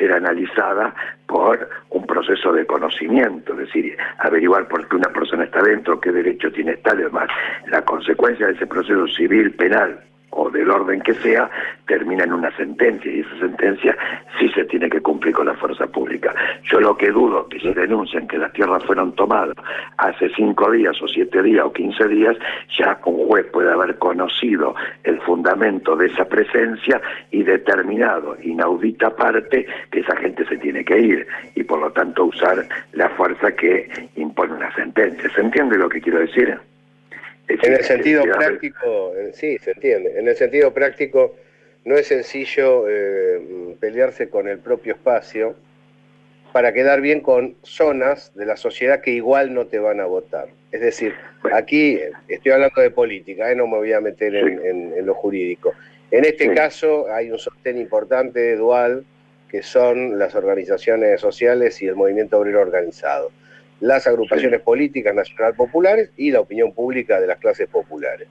ser analizada por un proceso de conocimiento, es decir, averiguar por qué una persona está dentro, qué derecho tiene tal y demás. La consecuencia de ese proceso civil, penal, o del orden que sea, termina en una sentencia y esa sentencia sí se tiene que cumplir con la fuerza pública. Yo lo que dudo que se denuncien que las tierras fueron tomadas hace cinco días o siete días o quince días, ya un juez puede haber conocido el fundamento de esa presencia y determinado inaudita parte que esa gente se tiene que ir y por lo tanto usar la fuerza que impone una sentencia. ¿Se entiende lo que quiero decir? En el sentido práctico, sí, se entiende. En el sentido práctico, no es sencillo eh, pelearse con el propio espacio para quedar bien con zonas de la sociedad que igual no te van a votar. Es decir, aquí estoy hablando de política, eh, no me voy a meter en, lo jurídico. En este caso hay un sostén importante, dual, que son las organizaciones sociales y el movimiento obrero organizado las agrupaciones políticas nacional populares y la opinión pública de las clases populares.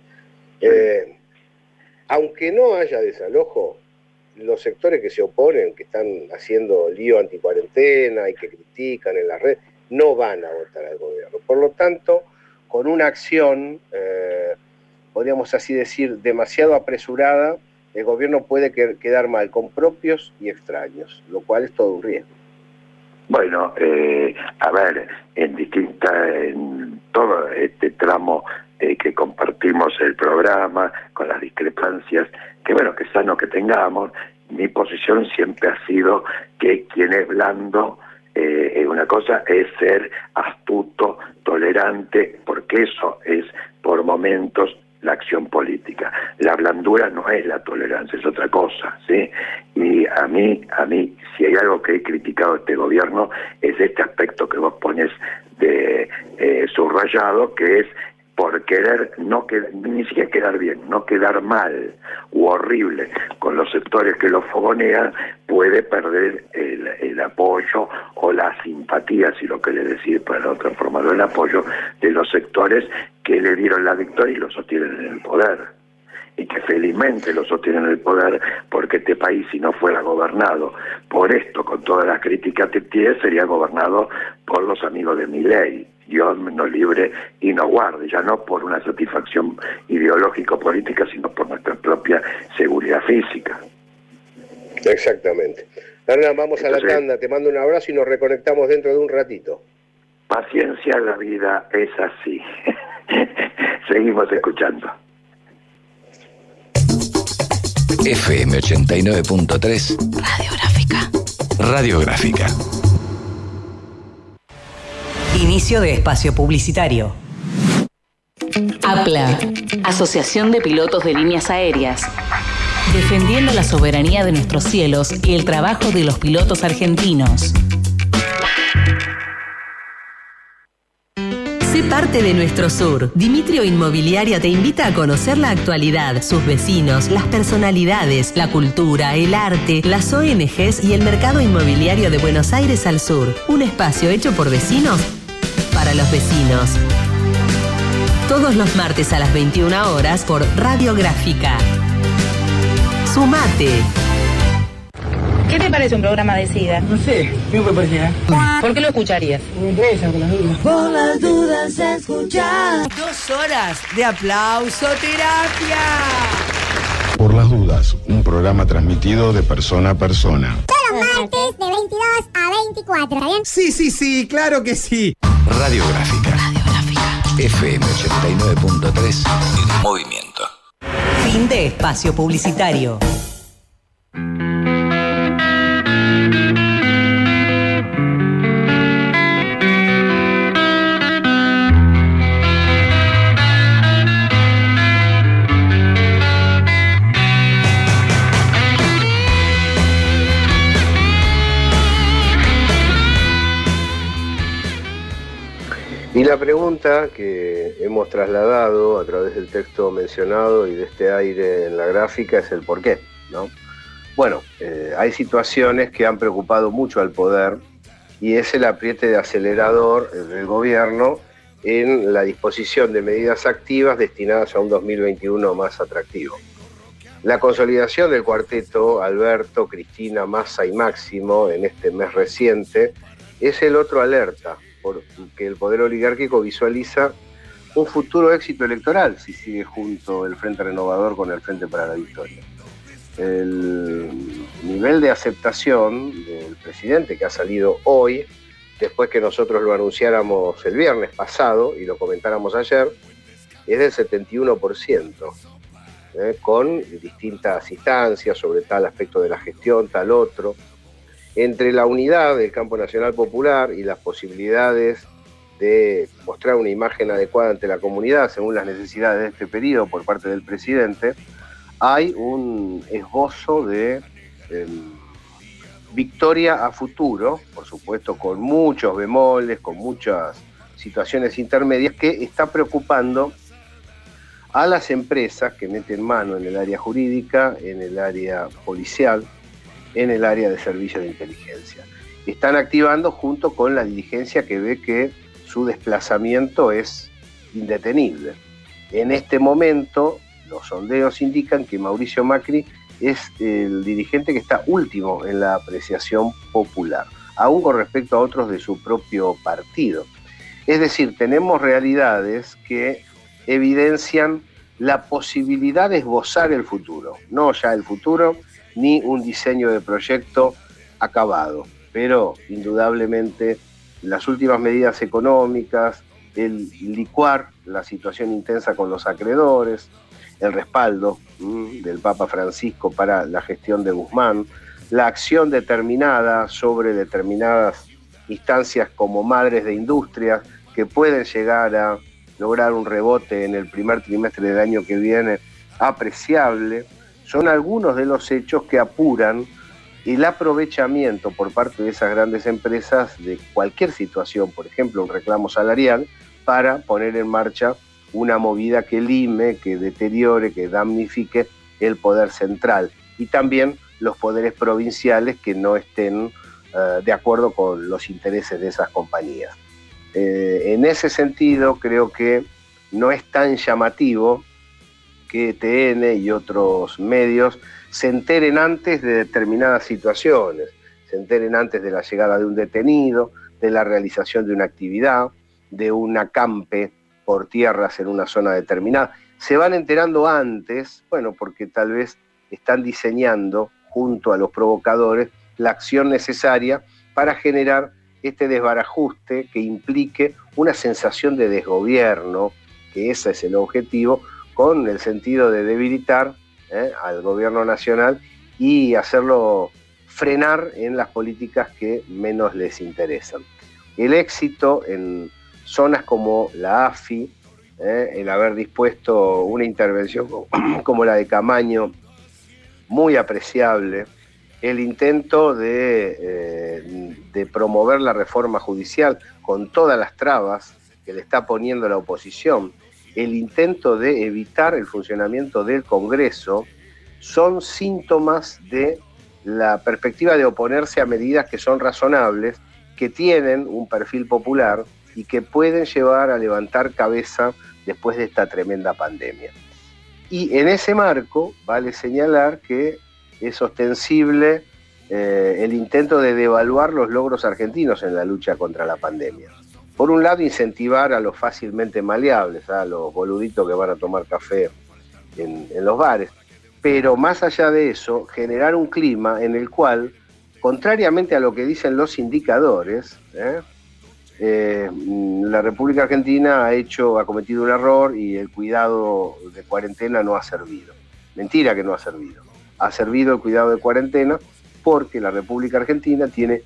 Eh, aunque no haya desalojo, los sectores que se oponen, que están haciendo lío anticuarentena y que critican en la red, no van a votar al gobierno. Por lo tanto, con una acción, eh, podríamos así decir, demasiado apresurada, el gobierno puede quedar mal con propios y extraños, lo cual es todo un riesgo. Bueno, eh, a ver, en distinta, en todo este tramo eh, que compartimos el programa, con las discrepancias, que bueno, que sano que tengamos, mi posición siempre ha sido que quien es blando, eh, una cosa es ser astuto, tolerante, porque eso es por momentos la acción política. La blandura no es la tolerancia, es otra cosa, ¿sí? Y a mí, a mí, si hay algo que he criticado este gobierno, es este aspecto que vos pones de eh, subrayado, que es por querer no quedar, ni siquiera quedar bien, no quedar mal u horrible con los sectores que lo fogonean, puede perder el, apoyo o la simpatía, si lo quiere decir para otra forma, el apoyo de los sectores que le dieron la victoria y lo sostienen en el poder y que felizmente lo sostienen en el poder, porque este país, si no fuera gobernado por esto, con todas las críticas que tiene, sería gobernado por los amigos de mi ley. Dios nos libre y nos guarde, ya no por una satisfacción ideológico-política, sino por nuestra propia seguridad física. Exactamente. Hernán, vamos a la tanda, te mando un abrazo y nos reconectamos dentro de un ratito. Paciencia, la vida es así. Seguimos escuchando. FM 89.3 Radiográfica. Radiográfica. Inicio de espacio publicitario. APLA, Asociación de Pilotos de Líneas Aéreas. Defendiendo la soberanía de nuestros cielos y el trabajo de los pilotos argentinos. Parte de nuestro sur. Dimitrio Inmobiliaria te invita a conocer la actualidad, sus vecinos, las personalidades, la cultura, el arte, las ONGs y el mercado inmobiliario de Buenos Aires al sur. Un espacio hecho por vecinos para los vecinos. Todos los martes a las 21 horas por Radiográfica. Sumate. ¿Qué te parece un programa de SIDA? No sé, ¿qué me parece? ¿Por qué lo escucharías? Me interesa, por las dudas. Por las dudas escuchar. Dos horas de aplauso terapia. Por las dudas, un programa transmitido de persona a persona. Todos los martes de 22 a 24, ¿está bien? Sí, sí, sí, claro que sí. Radiográfica. Radiográfica. FM 89.3. En movimiento. Fin de espacio publicitario. Y la pregunta que hemos trasladado a través del texto mencionado y de este aire en la gráfica es el por qué, ¿no? Bueno, eh, hay situaciones que han preocupado mucho al poder y es el apriete de acelerador del gobierno en la disposición de medidas activas destinadas a un 2021 más atractivo. La consolidación del cuarteto Alberto, Cristina, Massa y Máximo en este mes reciente es el otro alerta, porque el poder oligárquico visualiza un futuro éxito electoral si sigue junto el Frente Renovador con el Frente para la Victoria. El nivel de aceptación del presidente que ha salido hoy, después que nosotros lo anunciáramos el viernes pasado y lo comentáramos ayer, es del 71%, ¿eh? con distintas instancias sobre tal aspecto de la gestión, tal otro. Entre la unidad del campo nacional popular y las posibilidades de mostrar una imagen adecuada ante la comunidad según las necesidades de este periodo por parte del presidente, hay un esbozo de em, victoria a futuro, por supuesto con muchos bemoles, con muchas situaciones intermedias que está preocupando a las empresas que meten mano en el área jurídica, en el área policial, en el área de servicios de inteligencia. Están activando junto con la diligencia que ve que su desplazamiento es indetenible. En este momento, los sondeos indican que Mauricio Macri es el dirigente que está último en la apreciación popular, aún con respecto a otros de su propio partido. Es decir, tenemos realidades que evidencian la posibilidad de esbozar el futuro, no ya el futuro, ni un diseño de proyecto acabado, pero indudablemente las últimas medidas económicas, el licuar la situación intensa con los acreedores, el respaldo del Papa Francisco para la gestión de Guzmán, la acción determinada sobre determinadas instancias como madres de industrias que pueden llegar a lograr un rebote en el primer trimestre del año que viene apreciable, son algunos de los hechos que apuran el aprovechamiento por parte de esas grandes empresas de cualquier situación, por ejemplo, un reclamo salarial, para poner en marcha una movida que lime, que deteriore, que damnifique el poder central y también los poderes provinciales que no estén eh, de acuerdo con los intereses de esas compañías. Eh, en ese sentido, creo que no es tan llamativo que TN y otros medios se enteren antes de determinadas situaciones, se enteren antes de la llegada de un detenido, de la realización de una actividad, de un acampe por tierras en una zona determinada. Se van enterando antes, bueno, porque tal vez están diseñando junto a los provocadores la acción necesaria para generar este desbarajuste que implique una sensación de desgobierno, que ese es el objetivo, con el sentido de debilitar ¿eh? al gobierno nacional y hacerlo frenar en las políticas que menos les interesan. El éxito en zonas como la AFI, ¿eh? el haber dispuesto una intervención como la de Camaño, muy apreciable, el intento eh, de, promover la reforma judicial con todas las trabas que le está poniendo la oposición, el intento de evitar el funcionamiento del Congreso, son síntomas de la perspectiva de oponerse a medidas que son razonables, que tienen un perfil popular y que pueden llevar a levantar cabeza después de esta tremenda pandemia. Y en ese marco vale señalar que es ostensible eh, el intento de devaluar los logros argentinos en la lucha contra la pandemia. Por un lado, incentivar a los fácilmente maleables, a los boluditos que van a tomar café en, los bares, pero más allá de eso, generar un clima en el cual, contrariamente a lo que dicen los indicadores, ¿eh? Eh, la República Argentina ha hecho, ha cometido un error y el cuidado de cuarentena no ha servido. Mentira que no ha servido ha servido el cuidado de cuarentena porque la República Argentina tiene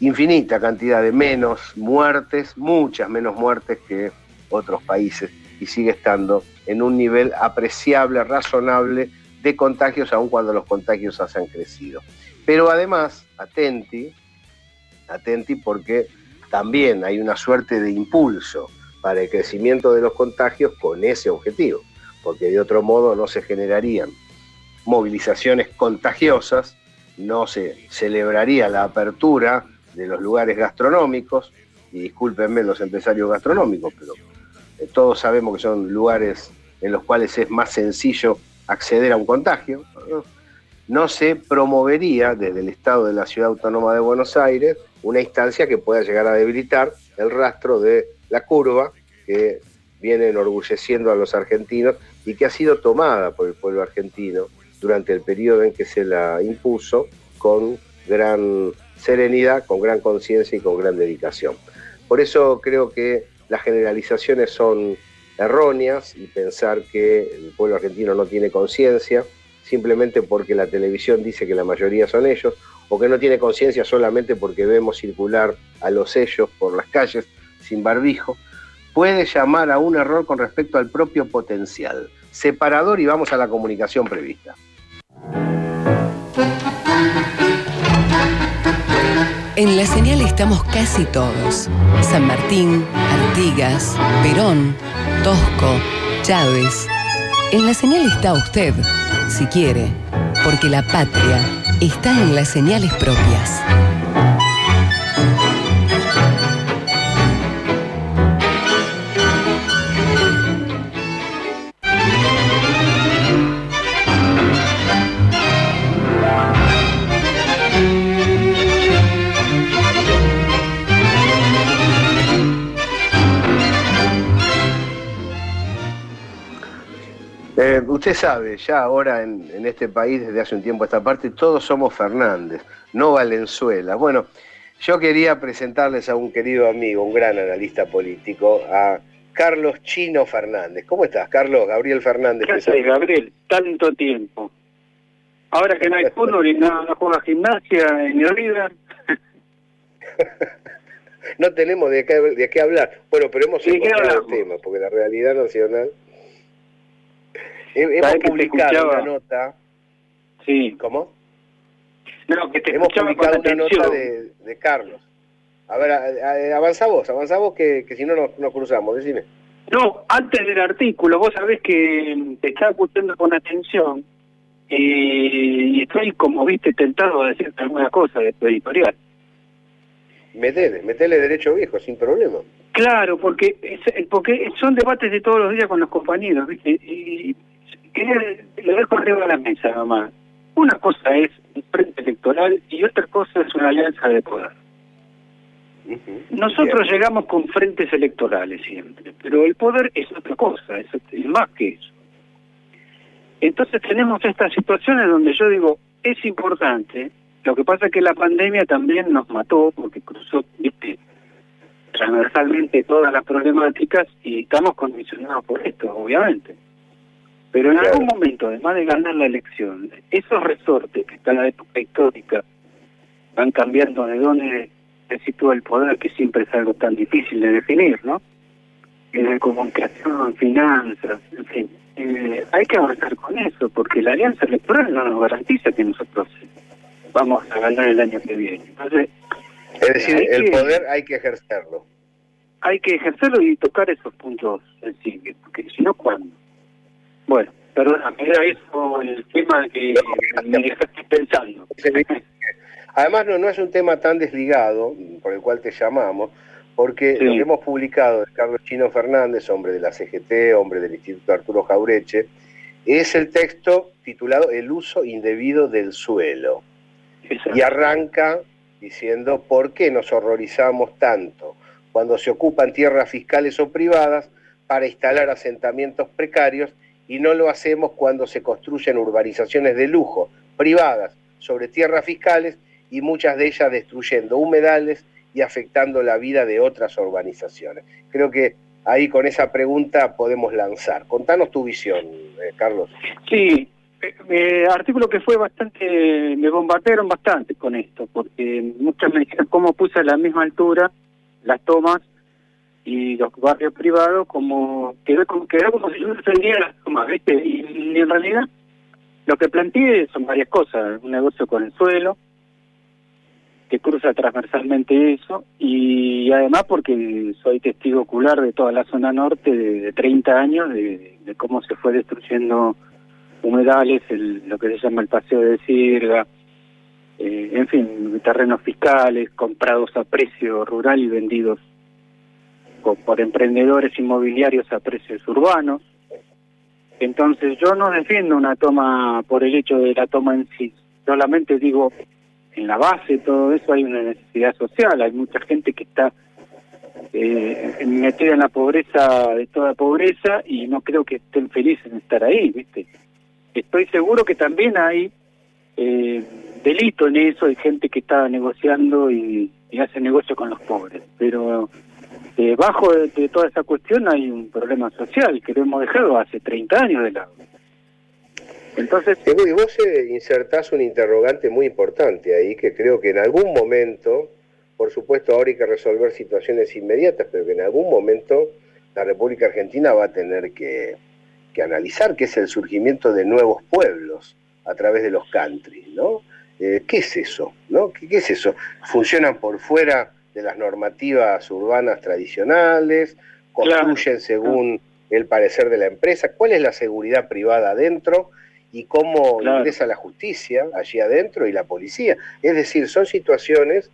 infinita cantidad de menos muertes, muchas menos muertes que otros países y sigue estando en un nivel apreciable, razonable de contagios, aun cuando los contagios han crecido. Pero además, atenti, atenti porque también hay una suerte de impulso para el crecimiento de los contagios con ese objetivo, porque de otro modo no se generarían movilizaciones contagiosas, no se celebraría la apertura de los lugares gastronómicos, y discúlpenme los empresarios gastronómicos, pero eh, todos sabemos que son lugares en los cuales es más sencillo acceder a un contagio, no se promovería desde el Estado de la Ciudad Autónoma de Buenos Aires una instancia que pueda llegar a debilitar el rastro de la curva que viene enorgulleciendo a los argentinos y que ha sido tomada por el pueblo argentino durante el periodo en que se la impuso con gran serenidad, con gran conciencia y con gran dedicación. Por eso creo que las generalizaciones son erróneas y pensar que el pueblo argentino no tiene conciencia simplemente porque la televisión dice que la mayoría son ellos, o que no tiene conciencia solamente porque vemos circular a los ellos por las calles sin barbijo, puede llamar a un error con respecto al propio potencial. Separador y vamos a la comunicación prevista. En la señal estamos casi todos. San Martín, Artigas, Perón, Tosco, Chávez. En la señal está usted si quiere, porque la patria está en las señales propias. Usted sabe, ya ahora en, este país, desde hace un tiempo a esta parte, todos somos Fernández, no Valenzuela. Bueno, yo quería presentarles a un querido amigo, un gran analista político, a Carlos Chino Fernández. ¿Cómo estás, Carlos? Gabriel Fernández. ¿Qué haces, Gabriel? Tanto tiempo. Ahora que no hay fútbol y no, no juega gimnasia ni River. no tenemos de qué, de qué hablar. Bueno, pero hemos encontrado el tema, porque la realidad nacional hemos publicado una nota. Sí. ¿Cómo? No, que te hemos publicado una nota de, de, Carlos. A ver, avanza vos, avanza vos que, que si no nos, cruzamos, decime. No, antes del artículo, vos sabés que te estaba escuchando con atención eh, y estoy, como viste, tentado a decirte alguna cosa de tu editorial. Metele, metele derecho viejo, sin problema. Claro, porque porque son debates de todos los días con los compañeros, ¿viste? Y lo dejo arriba de la mesa nomás. Una cosa es un frente electoral y otra cosa es una alianza de poder. Nosotros llegamos con frentes electorales siempre, pero el poder es otra cosa, es, más que eso. Entonces tenemos estas situaciones donde yo digo, es importante, lo que pasa es que la pandemia también nos mató porque cruzó transversalmente todas las problemáticas y estamos condicionados por esto, obviamente. Pero en algún momento, además de ganar la elección, esos resortes que están en la época histórica van cambiando de dónde se sitúa el poder, que siempre es algo tan difícil de definir, ¿no? En comunicación, finanzas, en fin. Eh, hay que avanzar con eso, porque la alianza electoral no nos garantiza que nosotros vamos a ganar el año que viene. Entonces, es decir, el poder hay que ejercerlo. Hay que ejercerlo y tocar esos puntos sensibles, porque si no, ¿cuándo? Bueno, perdóname, era eso el tema que me dejaste pensando. Además, no, no es un tema tan desligado, por el cual te llamamos, porque lo que hemos publicado de Carlos Chino Fernández, hombre de la CGT, hombre del Instituto Arturo Jaureche, es el texto titulado El uso indebido del suelo. Y arranca diciendo por qué nos horrorizamos tanto cuando se ocupan tierras fiscales o privadas para instalar asentamientos precarios y no lo hacemos cuando se construyen urbanizaciones de lujo, privadas, sobre tierras fiscales y muchas de ellas destruyendo humedales y afectando la vida de otras urbanizaciones. Creo que ahí con esa pregunta podemos lanzar. Contanos tu visión, eh, Carlos. Sí, eh, eh, artículo que fue bastante, me bombardearon bastante con esto, porque muchas me dijeron cómo puse a la misma altura las tomas y los barrios privados como quedó como quedó como si yo defendía las ¿viste? Y, en realidad lo que planteé son varias cosas un negocio con el suelo que cruza transversalmente eso y además porque soy testigo ocular de toda la zona norte de, 30 años de, cómo se fue destruyendo humedales el, lo que se llama el paseo de Sirga eh, en fin terrenos fiscales comprados a precio rural y vendidos por emprendedores inmobiliarios a precios urbanos. Entonces yo no defiendo una toma por el hecho de la toma en sí, solamente digo, en la base todo eso hay una necesidad social, hay mucha gente que está eh, metida en la pobreza de toda pobreza y no creo que estén felices en estar ahí, ¿viste? Estoy seguro que también hay eh, delito en eso, hay gente que está negociando y, hace negocio con los pobres, pero debajo de, de, toda esa cuestión hay un problema social que lo hemos dejado hace 30 años de lado. Entonces, y vos eh, insertás un interrogante muy importante ahí, que creo que en algún momento, por supuesto ahora hay que resolver situaciones inmediatas, pero que en algún momento la República Argentina va a tener que, analizar, que es el surgimiento de nuevos pueblos a través de los countries, ¿no? Eh, ¿Qué es eso? ¿no? ¿Qué, es eso? ¿Funcionan por fuera de las normativas urbanas tradicionales? ¿Construyen según el parecer de la empresa? ¿Cuál es la seguridad privada adentro? y cómo ingresa la justicia allí adentro y la policía. Es decir, son situaciones